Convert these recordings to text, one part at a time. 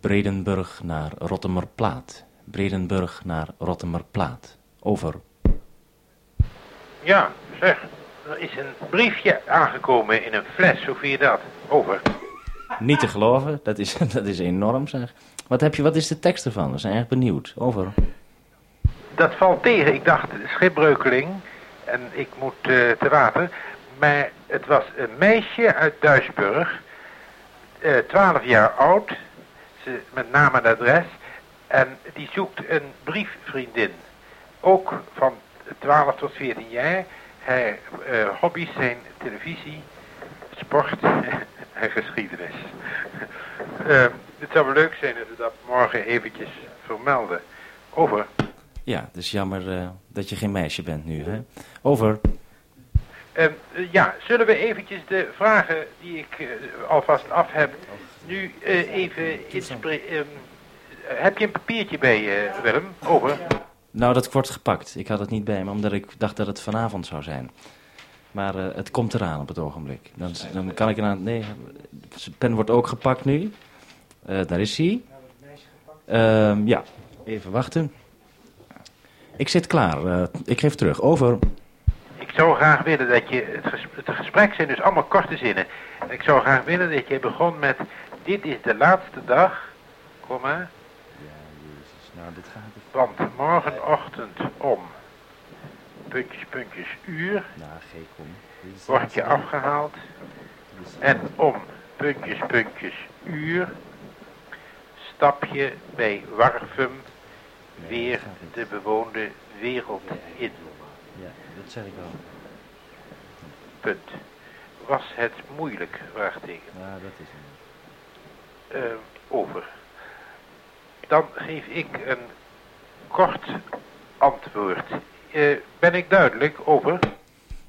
Bredenburg naar Rottemerplaat. Bredenburg naar Rottemerplaat. Over. Ja, zeg. Er is een briefje aangekomen in een fles. Hoe vind je dat? Over. Niet te geloven, dat is, dat is enorm zeg. Wat, heb je, wat is de tekst ervan? We zijn erg benieuwd. Over. Dat valt tegen. Ik dacht schipbreukeling. En ik moet eh, te water. Maar het was een meisje uit Duisburg. eh 12 jaar oud. Met naam en adres. En die zoekt een briefvriendin. Ook van 12 tot 14 jaar. Haar eh, hobby's zijn televisie, sport en geschiedenis. Eh, het zou wel leuk zijn dat we dat morgen eventjes vermelden. Over. Ja, het is jammer eh, dat je geen meisje bent nu, hè? Over. Ehm, eh, ja, zullen we eventjes de vragen die ik eh, alvast af heb, nu eh, even inspreken? heb je een papiertje bij Willem? Over. Nou, dat wordt gepakt. Ik had het niet bij me, omdat ik dacht dat het vanavond zou zijn. Maar het komt eraan op het ogenblik. Dan, dan kan ik eraan... Nee, de pen wordt ook gepakt nu. Daar is hij. Ehm, ja, even wachten. Ik zit klaar. Ik geef terug. Over. Ik zou graag willen dat je, het, ges het gesprek zijn dus allemaal korte zinnen. Ik zou graag willen dat je begon met, dit is de laatste dag, komma, Ja, jezus. Nou, dit gaat... want morgenochtend om, puntjes, puntjes, uur, Nou, geen kom. word je afgehaald. En om puntjes, puntjes, uur stap je bij Warfum weer de bewoonde wereld in. Dat zeg ik wel. Punt. Was het moeilijk? Vraagteken. Ja, dat is het. Eh, over. Dan geef ik een kort antwoord. Eh, ben ik duidelijk? Over.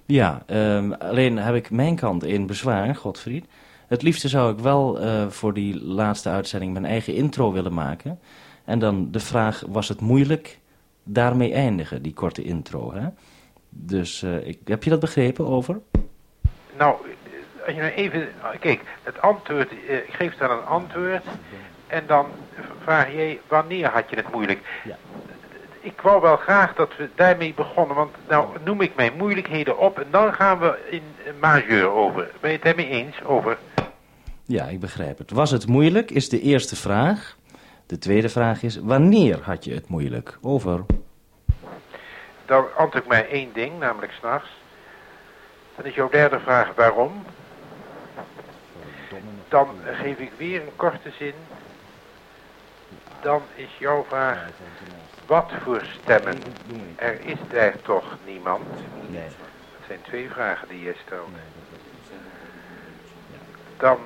Ja, ehm, alleen heb ik mijn kant in bezwaar, Godfried. Het liefste zou ik wel eh, voor die laatste uitzending mijn eigen intro willen maken. En dan de vraag, was het moeilijk daarmee eindigen, die korte intro, hè? Dus eh, ik, heb je dat begrepen, over? Nou, als je nou even... Kijk, het antwoord... eh, ik geef dan een antwoord. En dan vraag jij, wanneer had je het moeilijk? Ja. Ik wou wel graag dat we daarmee begonnen, want nou noem ik mijn moeilijkheden op en dan gaan we in majeur over. Ben je het daarmee eens? Over. Ja, ik begrijp het. Was het moeilijk, is de eerste vraag. De tweede vraag is, wanneer had je het moeilijk? Over. Dan antwoord ik maar één ding, namelijk s'nachts. Dan is jouw derde vraag waarom. Dan geef ik weer een korte zin. Dan is jouw vraag, wat voor stemmen? Er is daar toch niemand? Dat zijn twee vragen die je stelt. Dan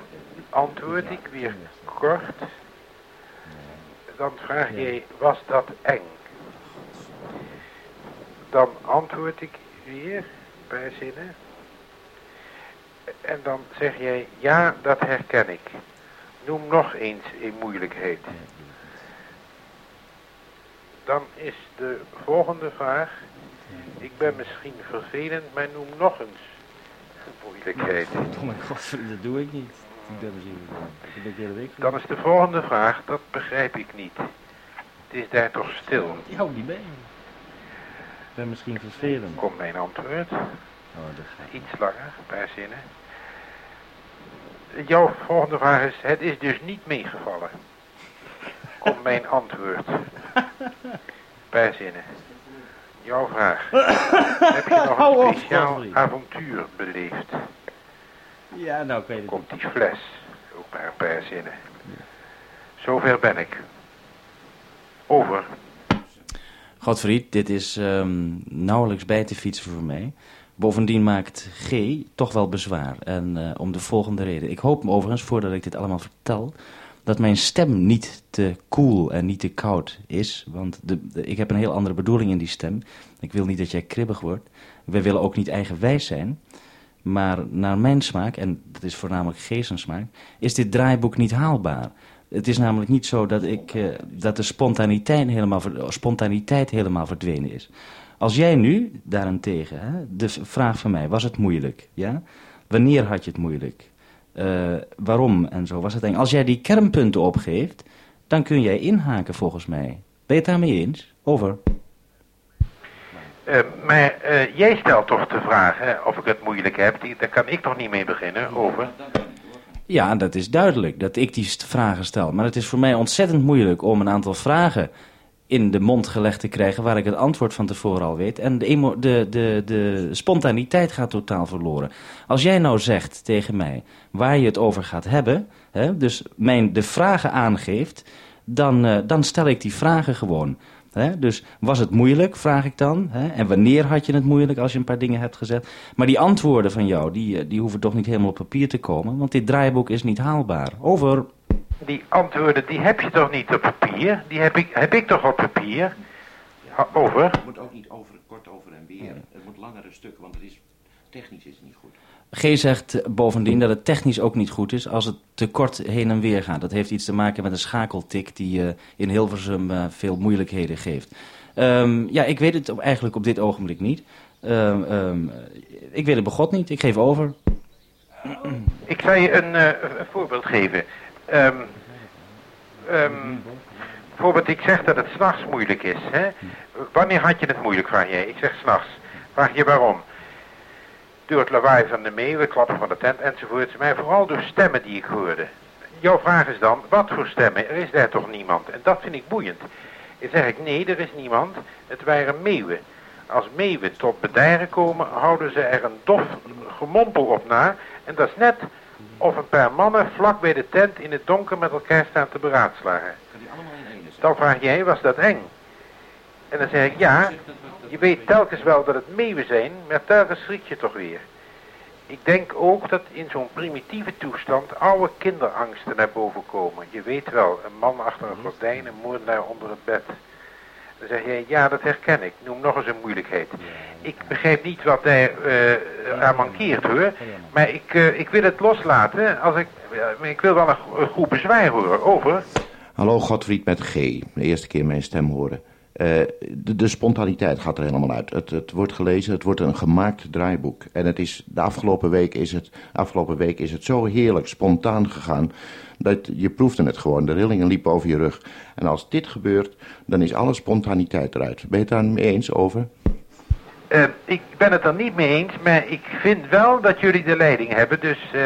antwoord ik weer kort. Dan vraag jij, was dat eng? Dan antwoord ik weer, een paar zinnen. En dan zeg jij, ja, dat herken ik. Noem nog eens een moeilijkheid. Dan is de volgende vraag. Ik ben misschien vervelend, maar noem nog eens een moeilijkheid. Oh mijn god, dat doe ik niet. Ik ben misschien... Dan is de volgende vraag, dat begrijp ik niet. Het is daar toch stil. Ik hou niet mee. Ben misschien vervelend. Komt mijn antwoord. Oh, dat Iets langer, een paar zinnen. Jouw volgende vraag is, het is dus niet meegevallen. Komt mijn antwoord. Een paar zinnen. Jouw vraag. Heb je nog Hou een speciaal avontuur beleefd? Ja, nou, ik weet het Komt die fles. Ook maar een paar zinnen. Zover ben ik. Over. Godfried, dit is ehm, nauwelijks bij te fietsen voor mij. Bovendien maakt G toch wel bezwaar. En eh, om de volgende reden. Ik hoop overigens, voordat ik dit allemaal vertel, dat mijn stem niet te koel en niet te koud is. Want de, ik heb een heel andere bedoeling in die stem. Ik wil niet dat jij kribbig wordt. Wij willen ook niet eigenwijs zijn. Maar naar mijn smaak, en dat is voornamelijk G's smaak, is dit draaiboek niet haalbaar. Het is namelijk niet zo dat, ik, eh, dat de spontaniteit helemaal, spontaniteit helemaal verdwenen is. Als jij nu, daarentegen, hè, de vraag van mij, was het moeilijk? Ja? Wanneer had je het moeilijk? Eh, waarom en zo was het. Als jij die kernpunten opgeeft, dan kun jij inhaken volgens mij. Ben je het daarmee eens? Over. Uh, maar jij stelt toch de vraag hè, of ik het moeilijk heb. Daar kan ik toch niet mee beginnen. Over. Ja, dat is duidelijk dat ik die vragen stel. Maar het is voor mij ontzettend moeilijk om een aantal vragen in de mond gelegd te krijgen... waar ik het antwoord van tevoren al weet. En de, de, de, de spontaniteit gaat totaal verloren. Als jij nou zegt tegen mij waar je het over gaat hebben... Hè, dus mijn, de vragen aangeeft, dan, uh, dan stel ik die vragen gewoon... Hè? Dus was het moeilijk, vraag ik dan. Hè? En wanneer had je het moeilijk als je een paar dingen hebt gezet? Maar die antwoorden van jou, die, eh, die hoeven toch niet helemaal op papier te komen. Want dit draaiboek is niet haalbaar. Over. Die antwoorden, die heb je toch niet op papier? Die heb ik, heb ik toch op papier? over. Het moet ook niet over, kort over en weer. Het moet langere stukken, want het is, technisch is het niet goed. G zegt bovendien dat het technisch ook niet goed is als het te kort heen en weer gaat. Dat heeft iets te maken met een schakeltik die uh, in Hilversum uh, veel moeilijkheden geeft. Um, ja, ik weet het eigenlijk op dit ogenblik niet. Um, um, ik weet het begot niet. Ik geef over. Ik zal je een, uh, een voorbeeld geven. bijvoorbeeld, ik zeg dat het s'nachts moeilijk is. Hè? Wanneer had je het moeilijk, vraag jij? Ik zeg s'nachts. Vraag je waarom? Door het lawaai van de meeuwen, klappen van de tent enzovoorts, maar vooral door stemmen die ik hoorde. Jouw vraag is dan, wat voor stemmen? Er is daar toch niemand? En dat vind ik boeiend. Dan zeg ik, nee, er is niemand. Het waren meeuwen. Als meeuwen tot bedijren komen, houden ze er een dof gemompel op na. En dat is net of een paar mannen vlak bij de tent in het donker met elkaar staan te beraadslagen. Dan vraag jij, was dat eng? En dan zeg ik, ja, je weet telkens wel dat het meeuwen zijn, maar telkens schrik je toch weer. Ik denk ook dat in zo'n primitieve toestand oude kinderangsten naar boven komen. Je weet wel, een man achter een gordijn, een moordenaar onder het bed. Dan zeg je, ja, dat herken ik. Noem nog eens een moeilijkheid. Ik begrijp niet wat daar uh, aan mankeert, hoor. Maar ik, uh, ik wil het loslaten. Als ik, uh, ik wil wel een, een goed bezwaar horen. Over. Hallo, Godfried met G. De eerste keer mijn stem horen. Uh, de, spontaniteit gaat er helemaal uit. Het, het, wordt gelezen, het wordt een gemaakt draaiboek. En het is, de afgelopen week is het, afgelopen week is het zo heerlijk spontaan gegaan... dat je proefde het gewoon, de rillingen liepen over je rug. En als dit gebeurt, dan is alle spontaniteit eruit. Ben je het daar mee eens over? Uh, ik ben het er niet mee eens, maar ik vind wel dat jullie de leiding hebben. Dus, uh,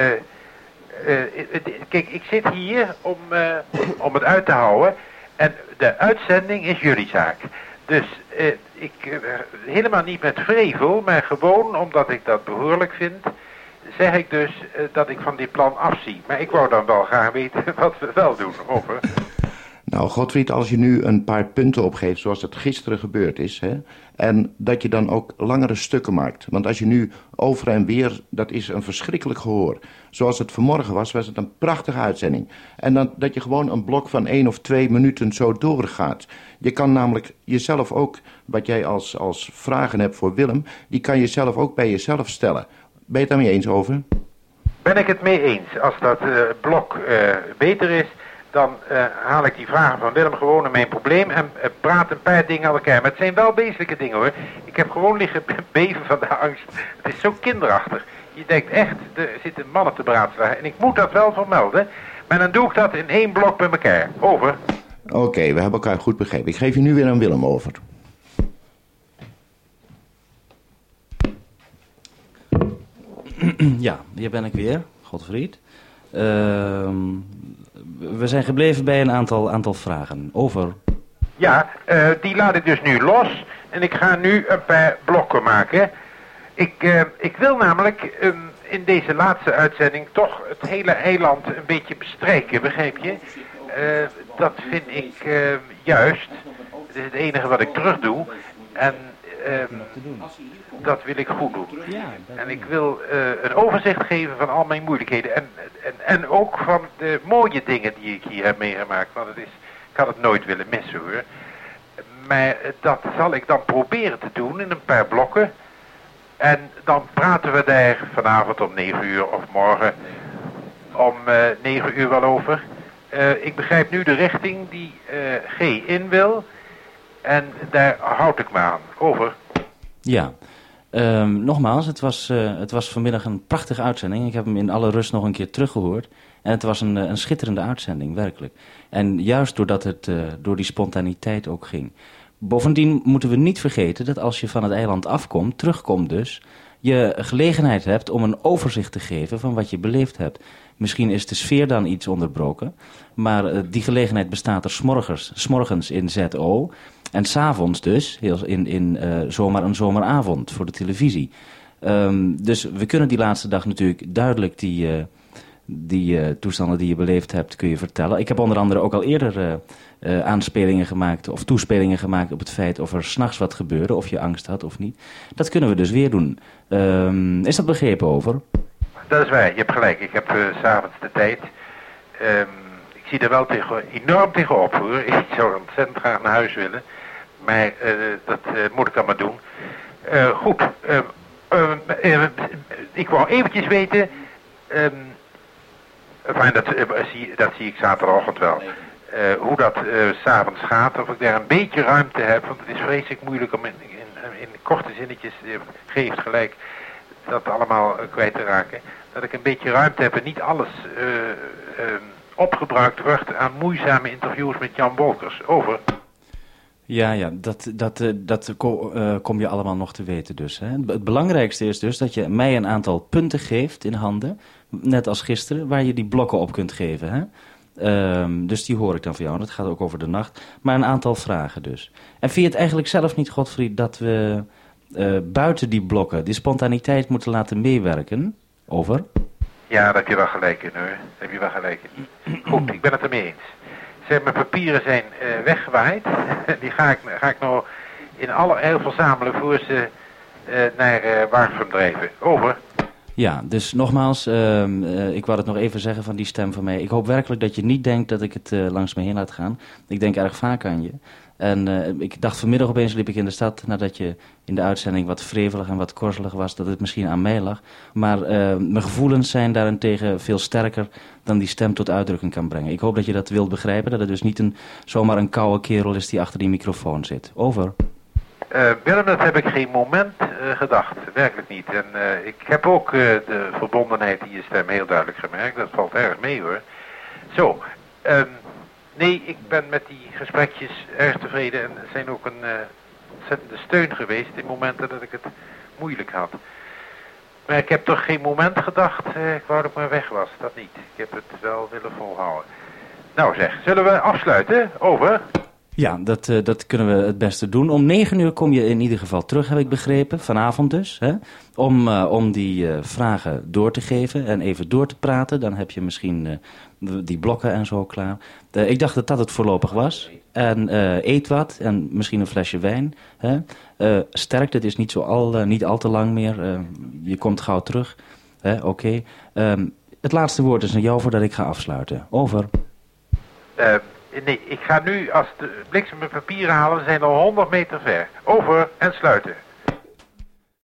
kijk, ik zit hier om, om het uit te houden... En de uitzending is jullie zaak. Dus eh, ik, eh, helemaal niet met vrevel, maar gewoon omdat ik dat behoorlijk vind, zeg ik dus eh, dat ik van dit plan afzie. Maar ik wou dan wel graag weten wat we wel doen, over. Nou, Godfried, als je nu een paar punten opgeeft zoals het gisteren gebeurd is... Hè, en dat je dan ook langere stukken maakt. Want als je nu over en weer, dat is een verschrikkelijk gehoor. Zoals het vanmorgen was, was het een prachtige uitzending. En dan, dat je gewoon een blok van één of twee minuten zo doorgaat. Je kan namelijk jezelf ook, wat jij als, als vragen hebt voor Willem... die kan je zelf ook bij jezelf stellen. Ben je het daarmee eens over? Ben ik het mee eens. Als dat uh, blok uh, beter is dan uh, haal ik die vragen van Willem gewoon in mijn probleem en uh, praat een paar dingen aan elkaar. Maar het zijn wel wezenlijke dingen hoor. Ik heb gewoon liggen beven van de angst. Het is zo kinderachtig. Je denkt echt, er zitten mannen te beraadslagen. En ik moet dat wel vermelden. Maar dan doe ik dat in één blok bij elkaar. Over. Oké, okay, we hebben elkaar goed begrepen. Ik geef je nu weer aan Willem over. Ja, hier ben ik weer, Godfried. Uh, we zijn gebleven bij een aantal, aantal vragen. Over. Ja, uh, die laat ik dus nu los. En ik ga nu een paar blokken maken. Ik, uh, ik wil namelijk um, in deze laatste uitzending toch het hele eiland een beetje bestrijken, begrijp je? Uh, dat vind ik juist. Het is het enige wat ik terug doe. En um, dat wil ik goed doen. En ik wil uh, een overzicht geven van al mijn moeilijkheden. En, en, en ook van de mooie dingen die ik hier heb meegemaakt. Want het is, ik had het nooit willen missen hoor. Maar dat zal ik dan proberen te doen in een paar blokken. En dan praten we daar vanavond om 9 uur of morgen om uh, 9 uur wel over. Uh, ik begrijp nu de richting die G in wil. En daar houd ik me aan. Over. Ja. Um, nogmaals, het was, uh, het was vanmiddag een prachtige uitzending. Ik heb hem in alle rust nog een keer teruggehoord. En het was een, een schitterende uitzending, werkelijk. En juist doordat het door die spontaniteit ook ging. Bovendien moeten we niet vergeten dat als je van het eiland afkomt, terugkomt dus, je gelegenheid hebt om een overzicht te geven van wat je beleefd hebt. Misschien is de sfeer dan iets onderbroken, maar die gelegenheid bestaat er smorgens, smorgens in ZO en s'avonds dus, heel in, in uh, zomaar een zomeravond voor de televisie. Um, dus we kunnen die laatste dag natuurlijk duidelijk die, uh, die toestanden die je beleefd hebt, kun je vertellen. Ik heb onder andere ook al eerder aanspelingen gemaakt of toespelingen gemaakt op het feit of er s'nachts wat gebeurde, of je angst had of niet. Dat kunnen we dus weer doen. Um, is dat begrepen over? Dat is waar, je hebt gelijk. Ik heb s'avonds de tijd. Um, ik zie er wel tegen, enorm tegenop hoor. Ik zou ontzettend graag naar huis willen. Maar uh, dat moet ik allemaal doen. goed, ik wou eventjes weten... Um, enfin, dat, zie, dat zie ik zaterdagochtend wel. Uh, hoe dat uh, s'avonds gaat, of ik daar een beetje ruimte heb, want het is vreselijk moeilijk om in, in, in korte zinnetjes, uh, geeft gelijk, dat allemaal kwijt te raken. Dat ik een beetje ruimte heb en niet alles ehm, opgebruikt wordt aan moeizame interviews met Jan Wolkers. Over. Ja, ja, dat, dat, dat kom je allemaal nog te weten dus. Hè? Het belangrijkste is dus dat je mij een aantal punten geeft in handen, net als gisteren, waar je die blokken op kunt geven. Hè? Um, dus die hoor ik dan van jou. Dat gaat ook over de nacht. Maar een aantal vragen dus. En vind je het eigenlijk zelf niet, Godfried, dat we uh, buiten die blokken die spontaniteit moeten laten meewerken? Over? Ja, daar heb je wel gelijk in hoor. Heb je wel gelijk in. Goed, ik ben het ermee eens. Zeg, mijn papieren zijn uh, weggewaaid. die ga ik, ga ik nou in alle eil verzamelen voor ze uh, naar uh, Warfum. Over. Ja, dus nogmaals, uh, ik wou het nog even zeggen van die stem van mij. Ik hoop werkelijk dat je niet denkt dat ik het uh, langs me heen laat gaan. Ik denk erg vaak aan je. En uh, ik dacht vanmiddag opeens liep ik in de stad nadat je in de uitzending wat vrevelig en wat korzelig was, dat het misschien aan mij lag. Maar mijn gevoelens zijn daarentegen veel sterker dan die stem tot uitdrukking kan brengen. Ik hoop dat je dat wilt begrijpen, dat het dus niet een, zomaar een koude kerel is die achter die microfoon zit. Over. Uh, Willem, dat heb ik geen moment gedacht. Werkelijk niet. En ik heb ook de verbondenheid in je stem heel duidelijk gemerkt. Dat valt erg mee hoor. Zo. Um, nee, ik ben met die gesprekjes erg tevreden. En zijn ook een ontzettende steun geweest in momenten dat ik het moeilijk had. Maar ik heb toch geen moment gedacht, ik wou dat ik maar weg was. Dat niet. Ik heb het wel willen volhouden. Nou zeg, zullen we afsluiten? Over. Ja, dat, uh, dat kunnen we het beste doen. Om negen uur kom je in ieder geval terug, heb ik begrepen. Vanavond dus. Hè? Om, uh, om die uh, vragen door te geven en even door te praten. Dan heb je misschien die blokken en zo klaar. ik dacht dat dat het voorlopig was. En eet wat en misschien een flesje wijn. Hè? sterkt, het is niet, zo al, niet al te lang meer. je komt gauw terug. Oké. Um, het laatste woord is aan jou voordat ik ga afsluiten. Over. Nee, ik ga nu als de bliksem mijn papieren halen, zijn al 100 meter ver. Over en sluiten.